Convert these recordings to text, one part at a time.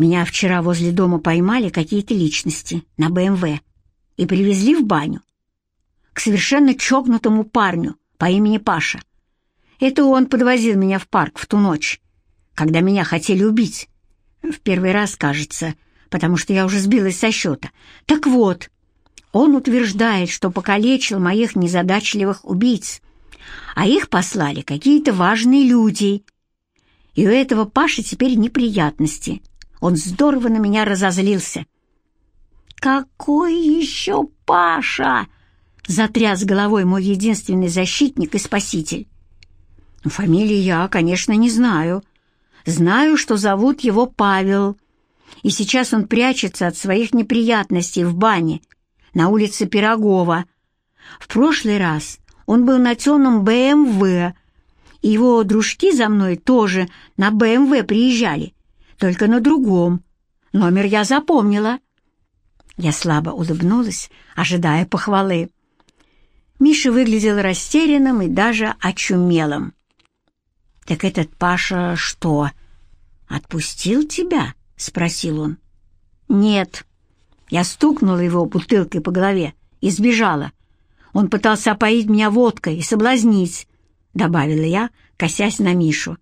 Меня вчера возле дома поймали какие-то личности на БМВ и привезли в баню. К совершенно чокнутому парню по имени Паша. Это он подвозил меня в парк в ту ночь, когда меня хотели убить. В первый раз, кажется, потому что я уже сбилась со счета. Так вот, он утверждает, что покалечил моих незадачливых убийц, а их послали какие-то важные люди. И у этого Паши теперь неприятности. Он здорово на меня разозлился. «Какой еще Паша?» — затряс головой мой единственный защитник и спаситель. Фамилии я, конечно, не знаю. Знаю, что зовут его Павел, и сейчас он прячется от своих неприятностей в бане на улице Пирогова. В прошлый раз он был на темном БМВ, и его дружки за мной тоже на БМВ приезжали, только на другом. Номер я запомнила. Я слабо улыбнулась, ожидая похвалы. Миша выглядел растерянным и даже очумелым. «Так этот Паша что, отпустил тебя?» — спросил он. «Нет». Я стукнула его бутылкой по голове и сбежала. Он пытался опоить меня водкой и соблазнить, — добавила я, косясь на Мишу.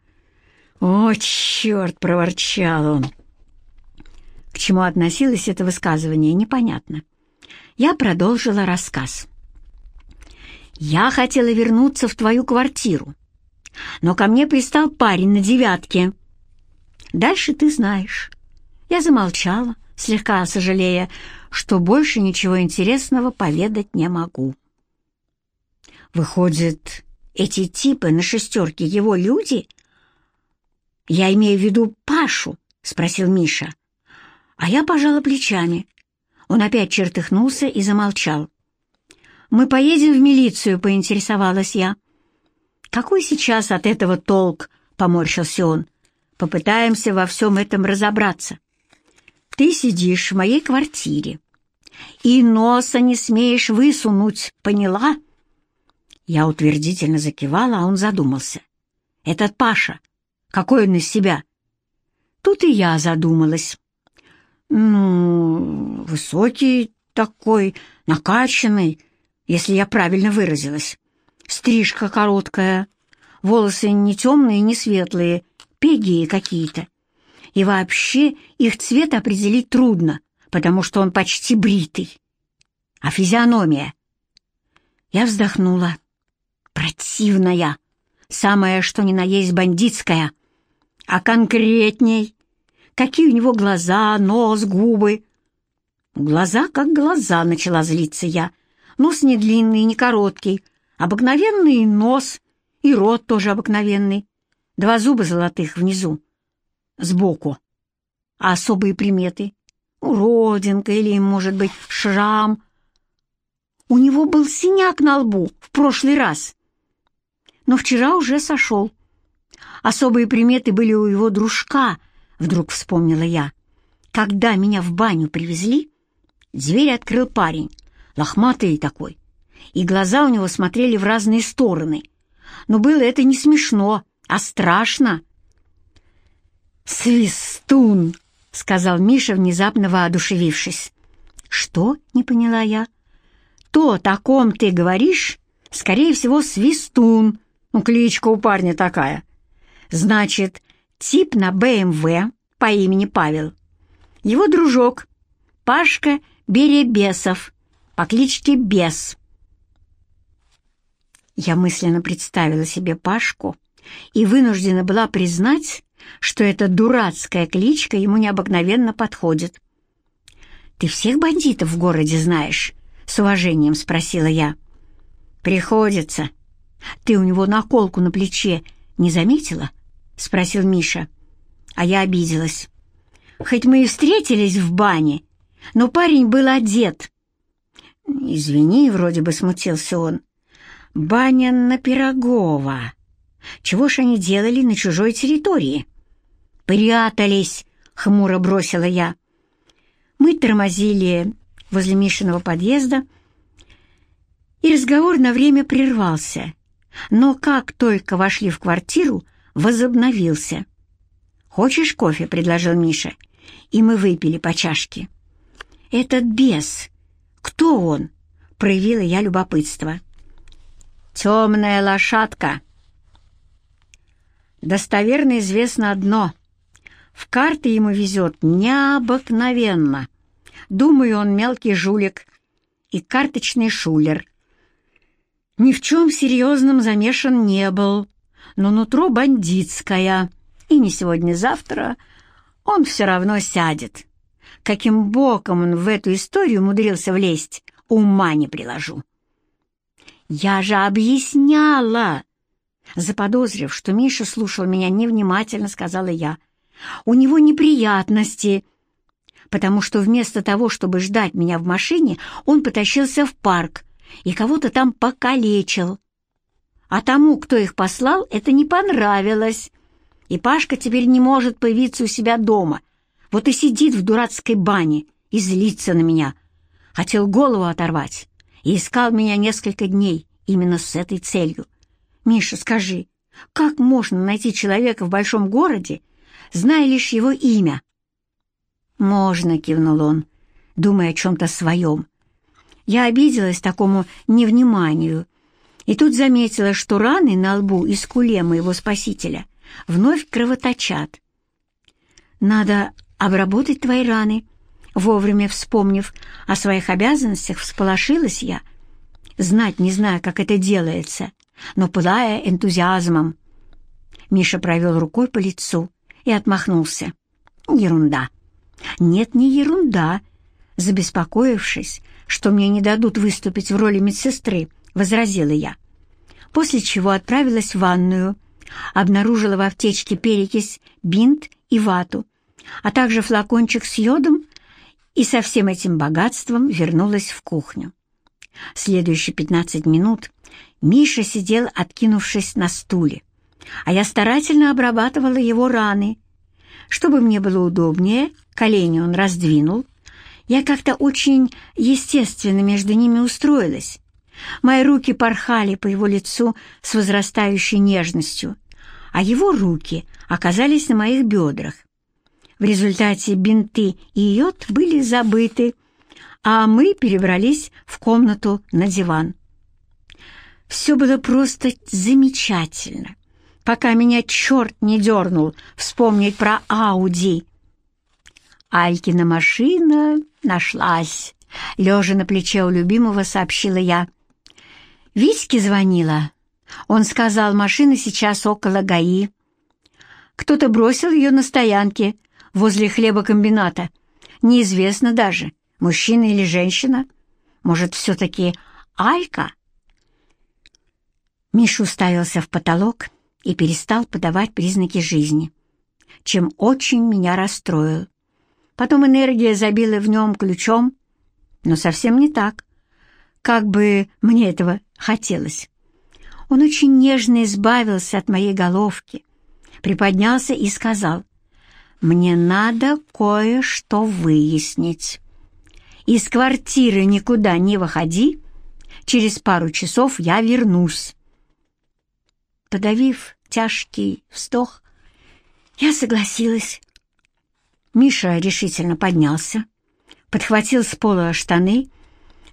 «О, черт!» — проворчал он. К чему относилось это высказывание, непонятно. Я продолжила рассказ. «Я хотела вернуться в твою квартиру, но ко мне пристал парень на девятке. Дальше ты знаешь». Я замолчала, слегка сожалея, что больше ничего интересного поведать не могу. Выходит, эти типы на шестерке его люди? Я имею в виду Пашу, спросил Миша. А я пожала плечами. Он опять чертыхнулся и замолчал. «Мы поедем в милицию», — поинтересовалась я. «Какой сейчас от этого толк?» — поморщился он. «Попытаемся во всем этом разобраться. Ты сидишь в моей квартире и носа не смеешь высунуть, поняла?» Я утвердительно закивала, а он задумался. «Этот Паша, какой он из себя?» Тут и я задумалась. «Ну, высокий такой, накачанный, если я правильно выразилась. Стрижка короткая, волосы не темные, не светлые, пегие какие-то. И вообще их цвет определить трудно, потому что он почти бритый. А физиономия?» Я вздохнула. Противная, самое что ни на есть бандитская. А конкретней? Какие у него глаза, нос, губы? Глаза как глаза, начала злиться я. Нос не длинный, не короткий, обыкновенный нос, и рот тоже обыкновенный. Два зуба золотых внизу, сбоку. А особые приметы? Уродинка или, может быть, шрам. У него был синяк на лбу в прошлый раз но вчера уже сошел. Особые приметы были у его дружка, вдруг вспомнила я. Когда меня в баню привезли, дверь открыл парень, лохматый такой, и глаза у него смотрели в разные стороны. Но было это не смешно, а страшно. «Свистун!» — сказал Миша, внезапно воодушевившись. «Что?» — не поняла я. «То, о ком ты говоришь, скорее всего, свистун», ну, кличка у парня такая. Значит, тип на БМВ по имени Павел. Его дружок Пашка Беребесов по кличке Бес. Я мысленно представила себе Пашку и вынуждена была признать, что эта дурацкая кличка ему необыкновенно подходит. «Ты всех бандитов в городе знаешь?» — с уважением спросила я. «Приходится», «Ты у него наколку на плече не заметила?» — спросил Миша. А я обиделась. Хоть мы и встретились в бане, но парень был одет. «Извини», — вроде бы смутился он. «Баня на Пирогова. Чего ж они делали на чужой территории?» «Прятались», — хмуро бросила я. Мы тормозили возле Мишиного подъезда, и разговор на время прервался но как только вошли в квартиру, возобновился. «Хочешь кофе?» — предложил Миша. и мы выпили по чашке. «Этот бес, кто он?» — проявила я любопытство. «Темная лошадка». Достоверно известно одно. В карты ему везет необыкновенно. Думаю, он мелкий жулик и карточный шулер. Ни в чем серьезном замешан не был, но нутро бандитское, и не сегодня-завтра он все равно сядет. Каким боком он в эту историю умудрился влезть, ума не приложу. «Я же объясняла!» Заподозрив, что Миша слушал меня невнимательно, сказала я. «У него неприятности, потому что вместо того, чтобы ждать меня в машине, он потащился в парк и кого-то там покалечил. А тому, кто их послал, это не понравилось. И Пашка теперь не может появиться у себя дома. Вот и сидит в дурацкой бане и злится на меня. Хотел голову оторвать и искал меня несколько дней именно с этой целью. Миша, скажи, как можно найти человека в большом городе, зная лишь его имя? «Можно», — кивнул он, думая о чем-то своем. Я обиделась такому невниманию, и тут заметила, что раны на лбу и скуле моего спасителя вновь кровоточат. «Надо обработать твои раны», — вовремя вспомнив о своих обязанностях, всполошилась я. Знать не знаю, как это делается, но пылая энтузиазмом. Миша провел рукой по лицу и отмахнулся. «Ерунда». «Нет, не ерунда», забеспокоившись, что мне не дадут выступить в роли медсестры, возразила я. После чего отправилась в ванную, обнаружила в аптечке перекись, бинт и вату, а также флакончик с йодом и со всем этим богатством вернулась в кухню. Следующие пятнадцать минут Миша сидел, откинувшись на стуле, а я старательно обрабатывала его раны. Чтобы мне было удобнее, колени он раздвинул, я как-то очень естественно между ними устроилась. Мои руки порхали по его лицу с возрастающей нежностью, а его руки оказались на моих бедрах. В результате бинты и йод были забыты, а мы перебрались в комнату на диван. Все было просто замечательно, пока меня черт не дернул вспомнить про Ауди. Алькина машина нашлась. Лежа на плече у любимого, сообщила я. Витьке звонила. Он сказал, машина сейчас около ГАИ. Кто-то бросил ее на стоянке возле хлебокомбината. Неизвестно даже, мужчина или женщина. Может, все-таки Алька? Миша уставился в потолок и перестал подавать признаки жизни, чем очень меня расстроил. Потом энергия забила в нем ключом, но совсем не так, как бы мне этого хотелось. Он очень нежно избавился от моей головки, приподнялся и сказал, «Мне надо кое-что выяснить. Из квартиры никуда не выходи, через пару часов я вернусь». Подавив тяжкий вздох, я согласилась. Миша решительно поднялся, подхватил с пола штаны,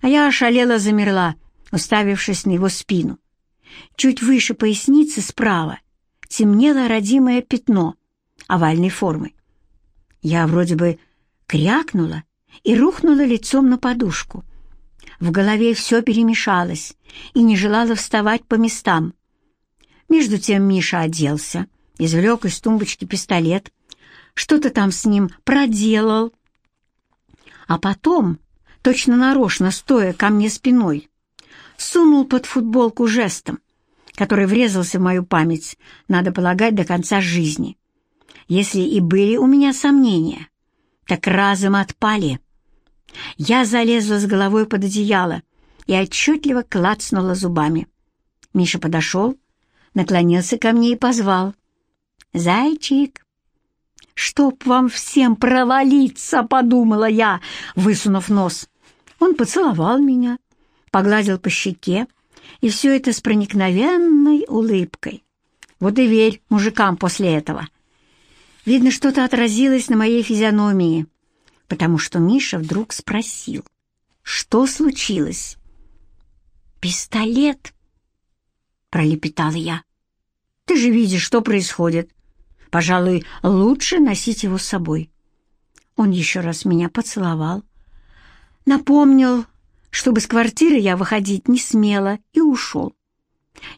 а я ошалела замерла, уставившись на его спину. Чуть выше поясницы справа темнело родимое пятно овальной формы. Я вроде бы крякнула и рухнула лицом на подушку. В голове все перемешалось и не желала вставать по местам. Между тем Миша оделся, извлек из тумбочки пистолет что-то там с ним проделал. А потом, точно нарочно стоя ко мне спиной, сунул под футболку жестом, который врезался в мою память, надо полагать, до конца жизни. Если и были у меня сомнения, так разом отпали. Я залезла с головой под одеяло и отчетливо клацнула зубами. Миша подошел, наклонился ко мне и позвал. «Зайчик, «Чтоб вам всем провалиться!» — подумала я, высунув нос. Он поцеловал меня, погладил по щеке, и все это с проникновенной улыбкой. Вот и верь мужикам после этого. Видно, что-то отразилось на моей физиономии, потому что Миша вдруг спросил, что случилось. «Пистолет?» — пролепетала я. «Ты же видишь, что происходит. Пожалуй, лучше носить его с собой». Он еще раз меня поцеловал, напомнил, чтобы с квартиры я выходить не смела, и ушел.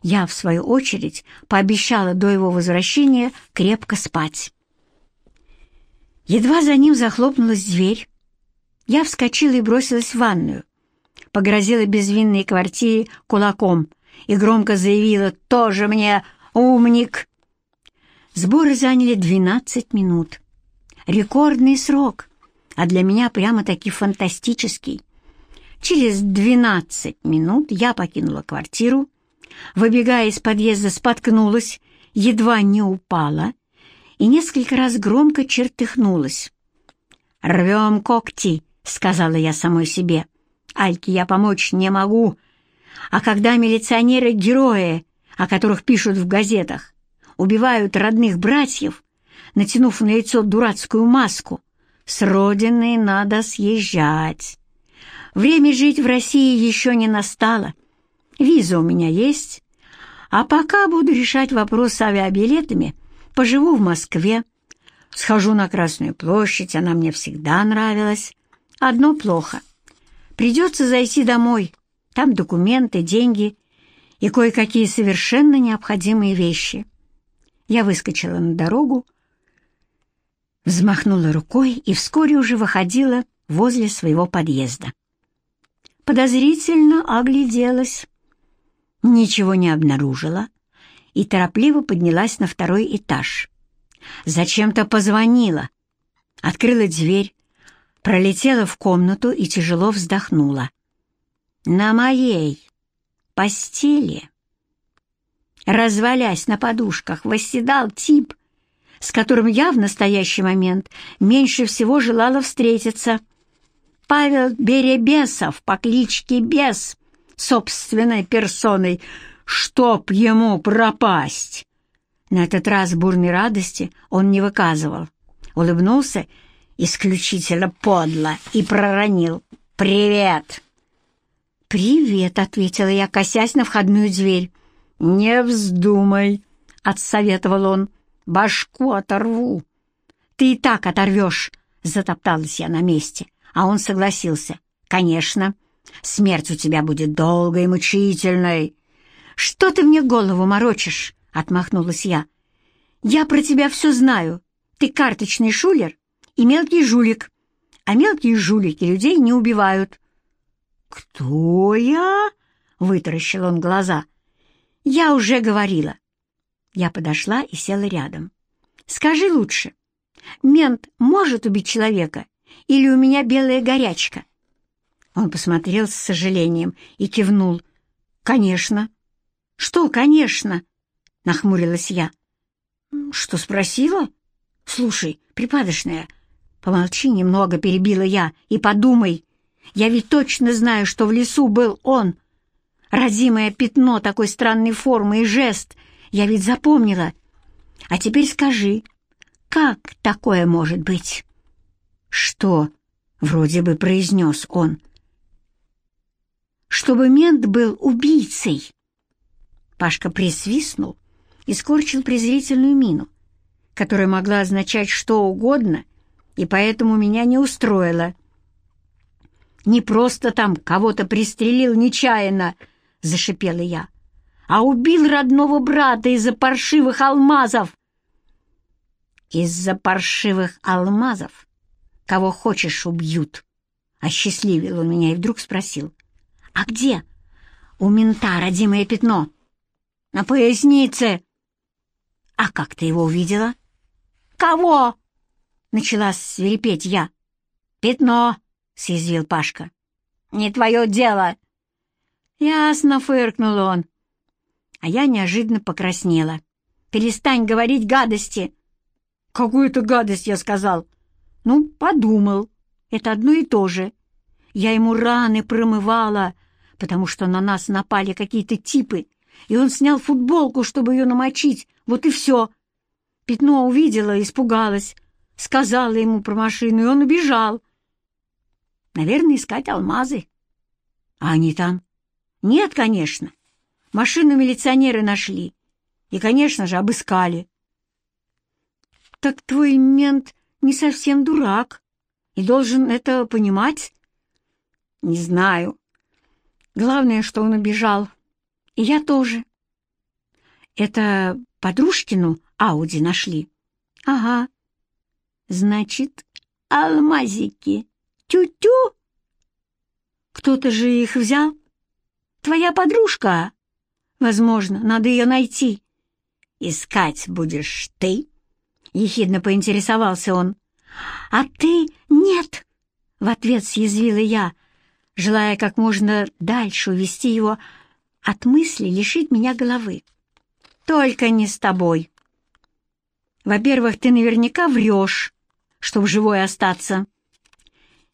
Я, в свою очередь, пообещала до его возвращения крепко спать. Едва за ним захлопнулась дверь, я вскочила и бросилась в ванную, погрозила безвинной квартире кулаком и громко заявила «Тоже мне умник!». Сборы заняли 12 минут. Рекордный срок, а для меня прямо-таки фантастический. Через 12 минут я покинула квартиру, выбегая из подъезда, споткнулась, едва не упала и несколько раз громко чертыхнулась. «Рвем когти», — сказала я самой себе. «Альке я помочь не могу». А когда милиционеры-герои, о которых пишут в газетах, убивают родных братьев, натянув на лицо дурацкую маску, с родины надо съезжать. Время жить в России еще не настало. Виза у меня есть, а пока буду решать вопрос с авиабилетами — Поживу в Москве, схожу на Красную площадь, она мне всегда нравилась. Одно плохо. Придется зайти домой, там документы, деньги и кое-какие совершенно необходимые вещи. Я выскочила на дорогу, взмахнула рукой и вскоре уже выходила возле своего подъезда. Подозрительно огляделась. Ничего не обнаружила, и торопливо поднялась на второй этаж. Зачем-то позвонила, открыла дверь, пролетела в комнату и тяжело вздохнула. На моей постели, развалясь на подушках, восседал тип, с которым я в настоящий момент меньше всего желала встретиться. Павел Беребесов по кличке Бес, собственной персоной, чтоб ему пропасть!» На этот раз бурной радости он не выказывал. Улыбнулся исключительно подло и проронил «Привет!» «Привет!» — ответила я, косясь на входную дверь. «Не вздумай!» — отсоветовал он. «Башку оторву!» «Ты и так оторвешь!» — затопталась я на месте, а он согласился. «Конечно, смерть у тебя будет долгой и мучительной, «Что ты мне голову морочишь?» — отмахнулась я. «Я про тебя все знаю. Ты карточный шулер и мелкий жулик, а мелкие жулики людей не убивают». «Кто я?» — вытаращил он глаза. «Я уже говорила». Я подошла и села рядом. «Скажи лучше, мент может убить человека или у меня белая горячка?» Он посмотрел с сожалением и кивнул. «Конечно. «Что, конечно?» — нахмурилась я. «Что спросила?» «Слушай, припадочная, помолчи немного, перебила я, и подумай. Я ведь точно знаю, что в лесу был он. Родимое пятно такой странной формы и жест. Я ведь запомнила. А теперь скажи, как такое может быть?» «Что?» — вроде бы произнес он. «Чтобы мент был убийцей». Пашка присвистнул и скорчил презрительную мину, которая могла означать что угодно, и поэтому меня не устроило. «Не просто там кого-то пристрелил нечаянно», — зашипела я, «а убил родного брата из-за паршивых алмазов». «Из-за паршивых алмазов кого хочешь убьют», — осчастливил он меня и вдруг спросил, «А где у мента родимое пятно?» на пояснице. А как ты его увидела? Кого? Начала свирепеть я. Пятно, съязвил Пашка. Не твое дело. Ясно, фыркнул он. А я неожиданно покраснела. Перестань говорить гадости. Какую-то гадость, я сказал. Ну, подумал. Это одно и то же. Я ему раны промывала, потому что на нас напали какие-то типы, и он снял футболку, чтобы ее намочить. Вот и все. Пятно увидела, испугалась, сказала ему про машину, и он убежал. Наверное, искать алмазы. А они там? Нет, конечно. Машину милиционеры нашли. И, конечно же, обыскали. Так твой мент не совсем дурак и должен это понимать? Не знаю. Главное, что он убежал. И я тоже. Это подружкину Ауди нашли? Ага. Значит, алмазики. Тю-тю. Кто-то же их взял? Твоя подружка? Возможно, надо ее найти. Искать будешь ты? Ехидно поинтересовался он. А ты нет. В ответ съязвила я, желая как можно дальше увести его от мысли лишить меня головы. Только не с тобой. Во-первых, ты наверняка врешь, чтобы живой остаться.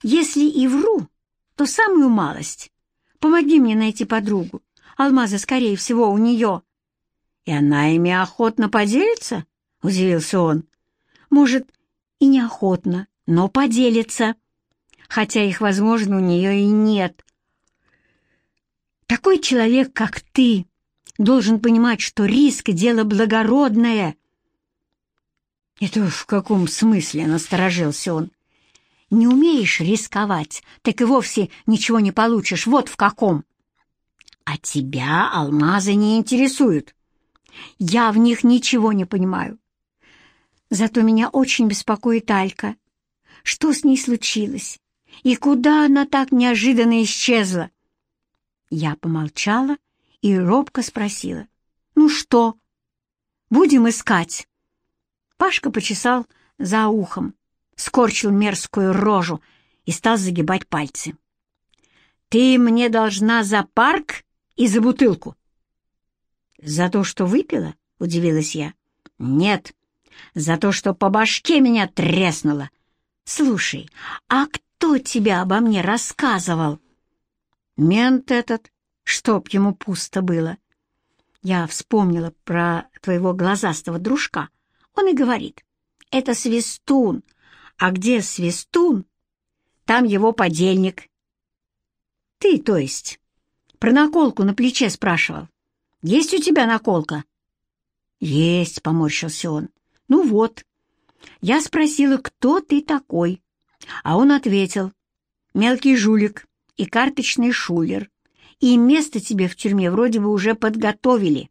Если и вру, то самую малость. Помоги мне найти подругу. Алмазы, скорее всего, у нее. И она ими охотно поделится? — удивился он. Может, и неохотно, но поделится, хотя их, возможно, у нее и нет. Такой человек, как ты, должен понимать, что риск — дело благородное. Это в каком смысле, — насторожился он. Не умеешь рисковать, так и вовсе ничего не получишь. Вот в каком. А тебя алмазы не интересуют. Я в них ничего не понимаю. Зато меня очень беспокоит Алька. Что с ней случилось? И куда она так неожиданно исчезла? Я помолчала и робко спросила. «Ну что, будем искать?» Пашка почесал за ухом скорчил мерзкую рожу и стал загибать пальцы. «Ты мне должна за парк и за бутылку». «За то, что выпила?» — удивилась я. «Нет, за то, что по башке меня треснуло. Слушай, а кто тебя обо мне рассказывал?» «Мент этот, чтоб ему пусто было». Я вспомнила про твоего глазастого дружка. Он и говорит, это Свистун, а где Свистун, там его подельник. Ты, то есть, про наколку на плече спрашивал. Есть у тебя наколка? Есть, поморщился он. Ну вот. Я спросила, кто ты такой, а он ответил, мелкий жулик и карточный шулер, и место тебе в тюрьме вроде бы уже подготовили.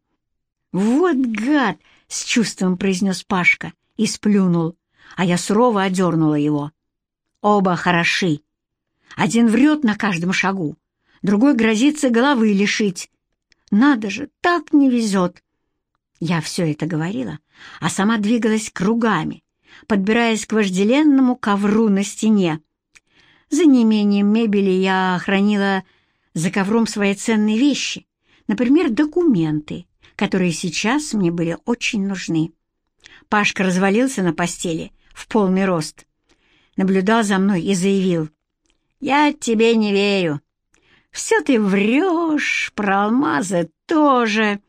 Вот гад! — с чувством произнес Пашка и сплюнул а я сурово одернула его. Оба хороши. Один врет на каждом шагу, другой грозится головы лишить. Надо же, так не везет. Я все это говорила, а сама двигалась кругами, подбираясь к вожделенному ковру на стене. За неимением мебели я хранила за ковром свои ценные вещи, например, документы, которые сейчас мне были очень нужны. Пашка развалился на постели в полный рост, наблюдал за мной и заявил, «Я тебе не верю. Все ты врешь, про алмазы тоже».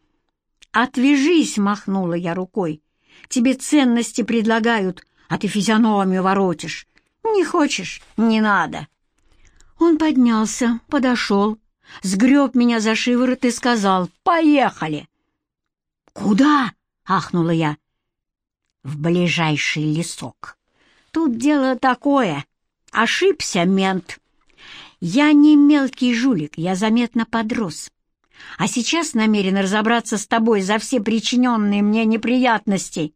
«Отвяжись!» — махнула я рукой. «Тебе ценности предлагают, а ты физиономию воротишь. Не хочешь — не надо». Он поднялся, подошел, сгреб меня за шиворот и сказал «Поехали!» «Куда?» — ахнула я в ближайший лесок. Тут дело такое. Ошибся мент. Я не мелкий жулик, я заметно подрос. А сейчас намерен разобраться с тобой за все причиненные мне неприятности.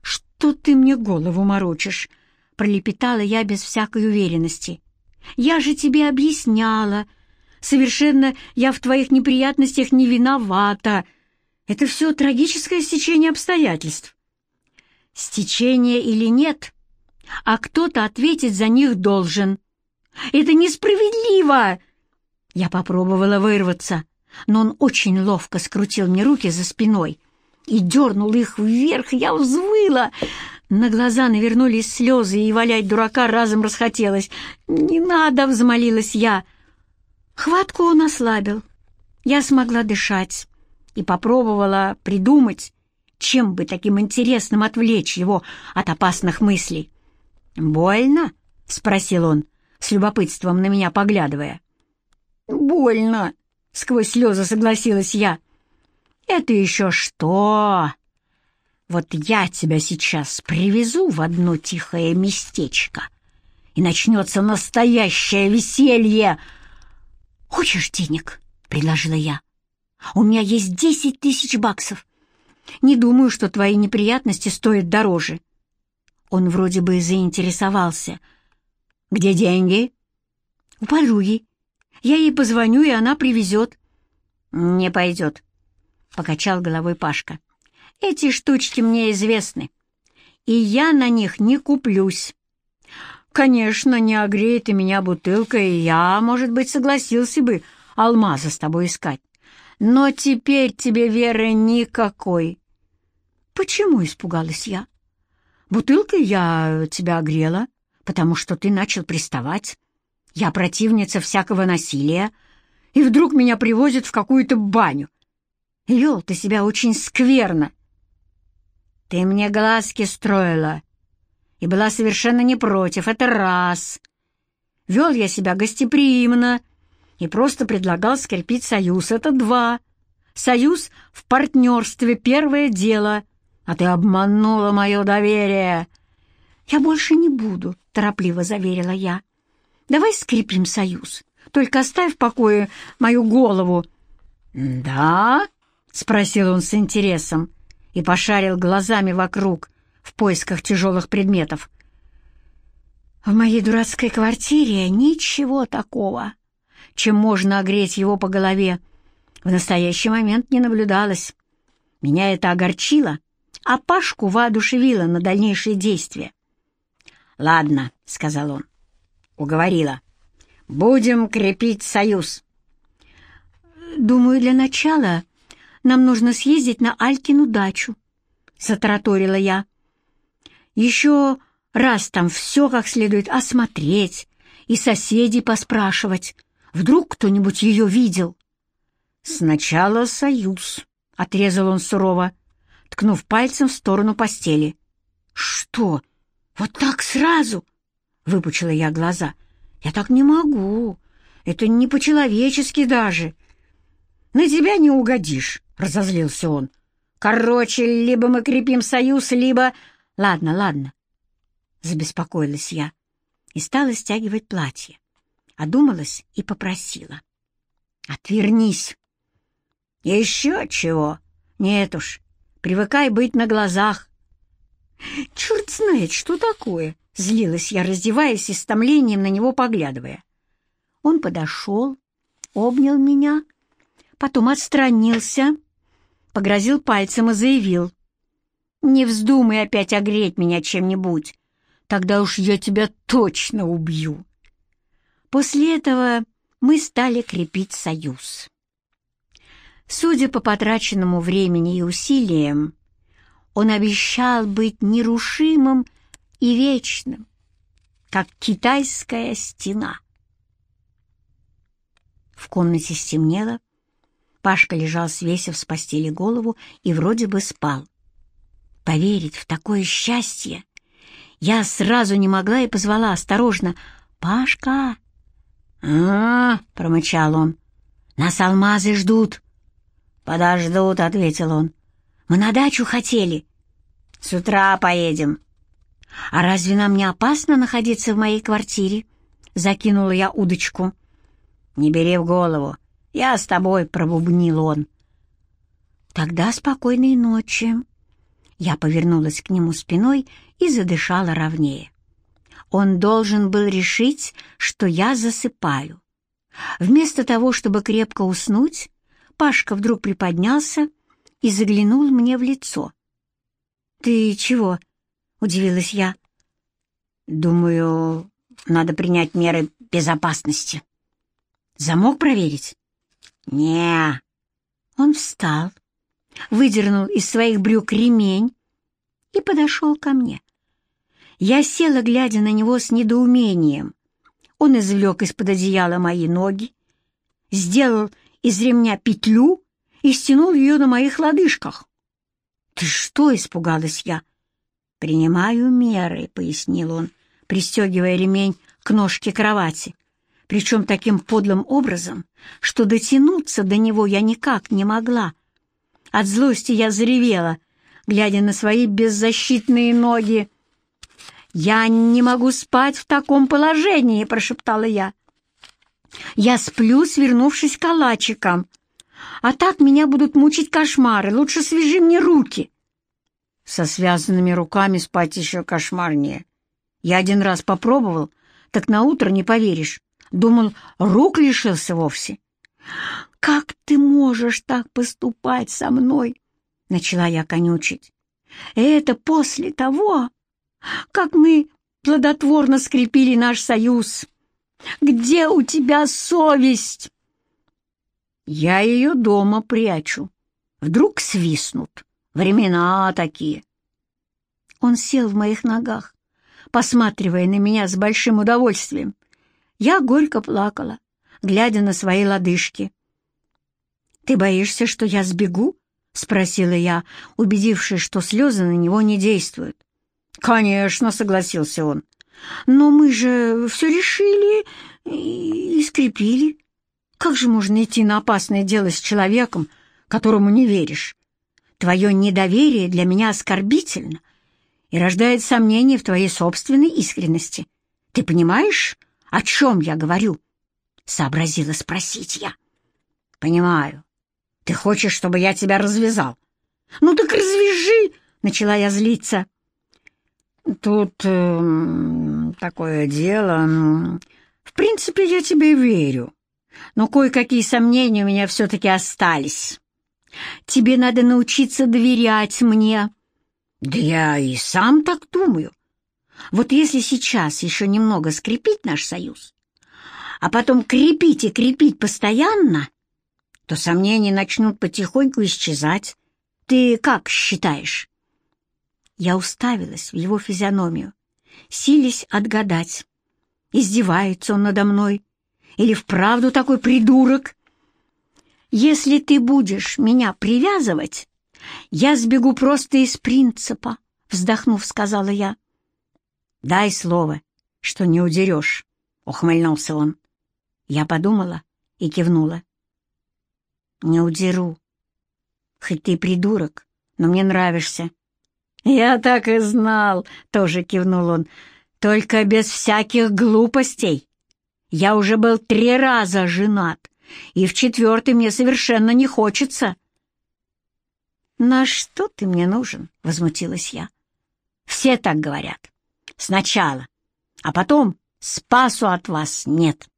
«Что ты мне голову морочишь?» — пролепетала я без всякой уверенности. «Я же тебе объясняла. Совершенно я в твоих неприятностях не виновата. Это все трагическое стечение обстоятельств стечение или нет, а кто-то ответить за них должен. Это несправедливо!» Я попробовала вырваться, но он очень ловко скрутил мне руки за спиной и дернул их вверх, я взвыла. На глаза навернулись слезы, и валять дурака разом расхотелось. «Не надо!» — взмолилась я. Хватку он ослабил. Я смогла дышать и попробовала придумать, чем бы таким интересным отвлечь его от опасных мыслей. «Больно?» — спросил он, с любопытством на меня поглядывая. «Больно!» — сквозь слезы согласилась я. «Это еще что?» «Вот я тебя сейчас привезу в одно тихое местечко, и начнется настоящее веселье!» «Хочешь денег?» — предложила я. «У меня есть десять тысяч баксов. Не думаю, что твои неприятности стоят дороже». Он вроде бы заинтересовался. «Где деньги?» «У подруги. Я ей позвоню, и она привезет». «Не пойдет», — покачал головой Пашка. «Эти штучки мне известны, и я на них не куплюсь. Конечно, не огреет и меня бутылка, и я, может быть, согласился бы алмаза с тобой искать. Но теперь тебе веры никакой. Почему испугалась я? Бутылкой я тебя огрела, потому что ты начал приставать. Я противница всякого насилия, и вдруг меня привозят в какую-то баню. Вел ты себя очень скверно. Ты мне глазки строила, и была совершенно не против, это раз. Вел я себя гостеприимно и просто предлагал скрепить союз, это два. Союз в партнерстве — первое дело, а ты обманула мое доверие. Я больше не буду, — торопливо заверила я. Давай скрепим союз, только оставь в покое мою голову. «Да?» — спросил он с интересом и пошарил глазами вокруг, в поисках тяжелых предметов. В моей дурацкой квартире ничего такого, чем можно огреть его по голове, в настоящий момент не наблюдалось. Меня это огорчило, а Пашку воодушевило на дальнейшие действия. «Ладно», — сказал он, — уговорила. «Будем крепить союз». «Думаю, для начала нам нужно съездить на Алькину дачу», — затараторила я. Еще раз там все как следует осмотреть и соседей поспрашивать. Вдруг кто-нибудь ее видел? «Сначала союз», — отрезал он сурово, ткнув пальцем в сторону постели. «Что? Вот так сразу?» — выпучила я глаза. «Я так не могу. Это не по-человечески даже». «На тебя не угодишь», — разозлился он. «Короче, либо мы крепим союз, либо...» «Ладно, ладно», — забеспокоилась я и стала стягивать платье. Одумалась и попросила. «Отвернись!» «Еще чего? Нет уж, привыкай быть на глазах». «Черт знает, что такое!» — злилась я, раздеваясь и с томлением на него поглядывая. Он подошел, обнял меня, потом отстранился, погрозил пальцем и заявил. Не вздумай опять огреть меня чем-нибудь, тогда уж я тебя точно убью. После этого мы стали крепить союз. Судя по потраченному времени и усилиям, он обещал быть нерушимым и вечным, как китайская стена. В комнате стемнело, Пашка лежал, свесив с постели голову, и вроде бы спал. Поверить в такое счастье я сразу не могла и позвала осторожно «Пашка!» «А, — промычал он, — нас алмазы ждут». «Подождут», — ответил он. «Мы на дачу хотели. С утра поедем». «А разве нам не опасно находиться в моей квартире?» — закинула я удочку. «Не бери в голову. Я с тобой», — пробубнил он. «Тогда спокойной ночи», я повернулась к нему спиной и задышала ровнее. Он должен был решить, что я засыпаю. Вместо того, чтобы крепко уснуть, Пашка вдруг приподнялся и заглянул мне в лицо. «Ты чего?» — удивилась я. «Думаю, надо принять меры безопасности». «Замок проверить?» «Не». Он встал, выдернул из своих брюк ремень и подошел ко мне. Я села, глядя на него с недоумением. Он извлек из-под одеяла мои ноги, сделал из ремня петлю и стянул ее на моих лодыжках. «Ты что?» — испугалась я. «Принимаю меры», — пояснил он, пристегивая ремень к ножке кровати, причем таким подлым образом, что дотянуться до него я никак не могла. От злости я заревела, глядя на свои беззащитные ноги. «Я не могу спать в таком положении», — прошептала я. «Я сплю, свернувшись калачиком, а так меня будут мучить кошмары. Лучше свяжи мне руки». Со связанными руками спать еще кошмарнее. Я один раз попробовал, так на утро не поверишь. Думал, рук лишился вовсе. «Как ты можешь так поступать со мной?» — начала я конючить. «Это после того, как мы плодотворно скрепили наш союз. Где у тебя совесть?» «Я ее дома прячу. Вдруг свистнут. Времена такие». Он сел в моих ногах, посматривая на меня с большим удовольствием. Я горько плакала, глядя на свои лодыжки. «Ты боишься, что я сбегу?» — спросила я, убедившись, что слезы на него не действуют. «Конечно», — согласился он. «Но мы же все решили и, и скрепили. Как же можно идти на опасное дело с человеком, которому не веришь? Твое недоверие для меня оскорбительно и рождает сомнения в твоей собственной искренности. Ты понимаешь, о чем я говорю?» — сообразила спросить я. «Понимаю. Ты хочешь, чтобы я тебя развязал?» «Ну так развяжи!» — начала я злиться. «Тут э, такое дело. В принципе, я тебе верю. Но кое-какие сомнения у меня все-таки остались. Тебе надо научиться доверять мне». «Да я и сам так думаю. Вот если сейчас еще немного скрепить наш союз, а потом крепить и крепить постоянно, то сомнения начнут потихоньку исчезать. Ты как считаешь?» Я уставилась в его физиономию, сились отгадать, издевается он надо мной или вправду такой придурок. «Если ты будешь меня привязывать, я сбегу просто из принципа», — вздохнув, сказала я. «Дай слово, что не удерешь», — ухмыльнулся он. Я подумала и кивнула. «Не удеру. Хоть ты придурок, но мне нравишься». «Я так и знал», — тоже кивнул он, — «только без всяких глупостей. Я уже был три раза женат, и в четвертый мне совершенно не хочется». «На что ты мне нужен?» — возмутилась я. «Все так говорят. Сначала, а потом спасу от вас нет».